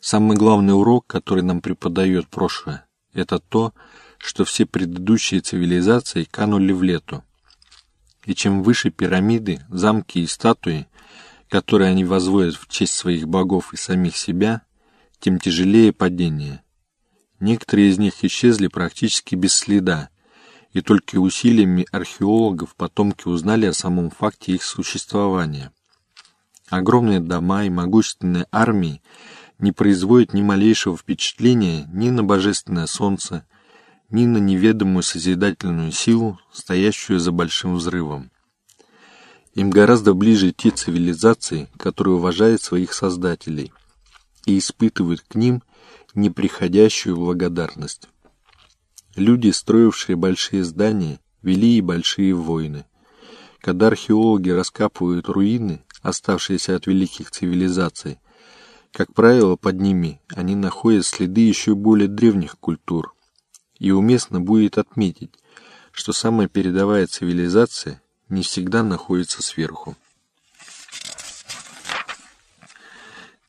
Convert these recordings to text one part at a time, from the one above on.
Самый главный урок, который нам преподает прошлое, это то, что все предыдущие цивилизации канули в лету. И чем выше пирамиды, замки и статуи, которые они возводят в честь своих богов и самих себя, тем тяжелее падение. Некоторые из них исчезли практически без следа, и только усилиями археологов потомки узнали о самом факте их существования. Огромные дома и могущественные армии не производят ни малейшего впечатления ни на божественное солнце, ни на неведомую созидательную силу, стоящую за большим взрывом. Им гораздо ближе те цивилизации, которые уважают своих создателей и испытывают к ним неприходящую благодарность. Люди, строившие большие здания, вели и большие войны. Когда археологи раскапывают руины, оставшиеся от великих цивилизаций, как правило, под ними они находят следы еще более древних культур. И уместно будет отметить, что самая передовая цивилизация не всегда находится сверху.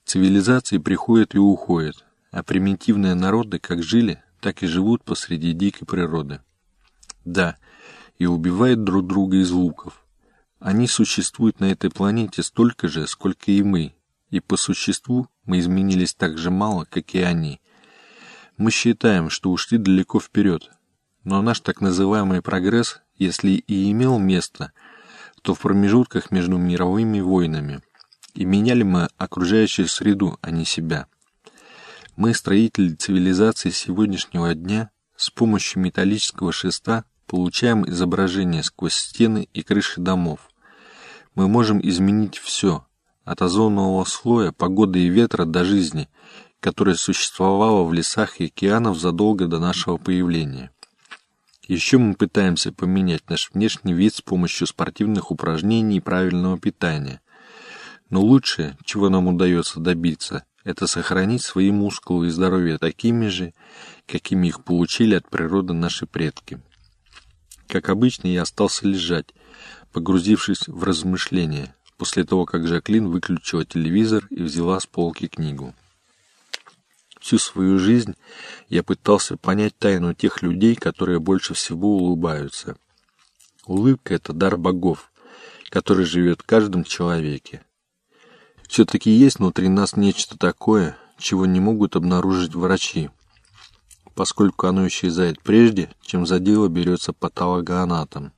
Цивилизации приходят и уходят, а примитивные народы как жили, так и живут посреди дикой природы. Да, и убивают друг друга из луков. Они существуют на этой планете столько же, сколько и мы, и по существу мы изменились так же мало, как и они. Мы считаем, что ушли далеко вперед, но наш так называемый прогресс, если и имел место, то в промежутках между мировыми войнами. И меняли мы окружающую среду, а не себя. Мы, строители цивилизации сегодняшнего дня, с помощью металлического шеста получаем изображение сквозь стены и крыши домов. Мы можем изменить все, от озонового слоя, погоды и ветра до жизни, которая существовала в лесах и океанах задолго до нашего появления. Еще мы пытаемся поменять наш внешний вид с помощью спортивных упражнений и правильного питания. Но лучшее, чего нам удается добиться, это сохранить свои мускулы и здоровье такими же, какими их получили от природы наши предки. Как обычно, я остался лежать, погрузившись в размышления, после того, как Жаклин выключила телевизор и взяла с полки книгу. Всю свою жизнь я пытался понять тайну тех людей, которые больше всего улыбаются. Улыбка — это дар богов, который живет в каждом человеке. Все-таки есть внутри нас нечто такое, чего не могут обнаружить врачи, поскольку оно исчезает прежде, чем за дело берется патологоанатом.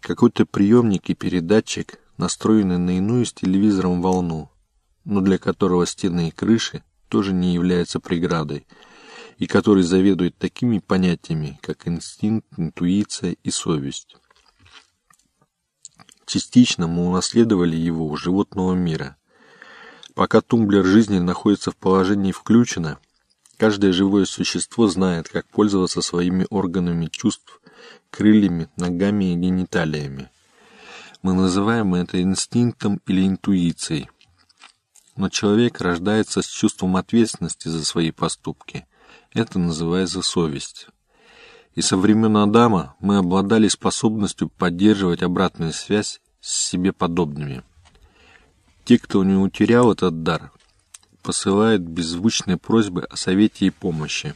Какой-то приемник и передатчик, настроенный на иную с телевизором волну, но для которого стены и крыши тоже не являются преградой, и который заведует такими понятиями, как инстинкт, интуиция и совесть. Частично мы унаследовали его у животного мира – Пока тумблер жизни находится в положении «включено», каждое живое существо знает, как пользоваться своими органами чувств, крыльями, ногами и гениталиями. Мы называем это инстинктом или интуицией. Но человек рождается с чувством ответственности за свои поступки. Это называется совесть. И со времен Адама мы обладали способностью поддерживать обратную связь с себе подобными. Те, кто не утерял этот дар, посылают беззвучные просьбы о совете и помощи.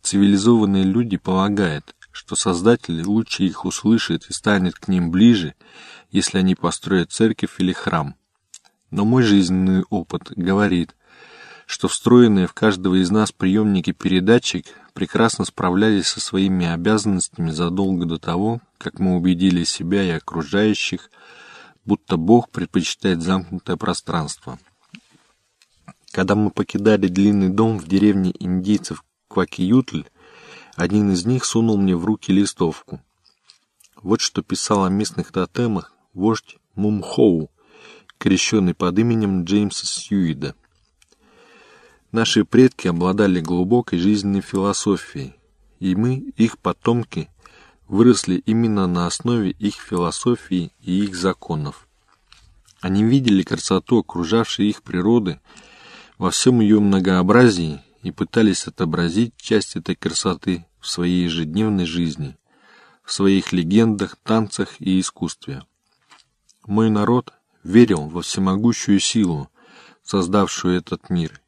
Цивилизованные люди полагают, что Создатель лучше их услышит и станет к ним ближе, если они построят церковь или храм. Но мой жизненный опыт говорит, что встроенные в каждого из нас приемники передатчик прекрасно справлялись со своими обязанностями задолго до того, как мы убедили себя и окружающих – будто Бог предпочитает замкнутое пространство. Когда мы покидали длинный дом в деревне индейцев Квакиютль, один из них сунул мне в руки листовку. Вот что писал о местных тотемах вождь Мумхоу, крещенный под именем Джеймса Сьюида. Наши предки обладали глубокой жизненной философией, и мы, их потомки, выросли именно на основе их философии и их законов. Они видели красоту окружавшей их природы во всем ее многообразии и пытались отобразить часть этой красоты в своей ежедневной жизни, в своих легендах, танцах и искусстве. Мой народ верил во всемогущую силу, создавшую этот мир,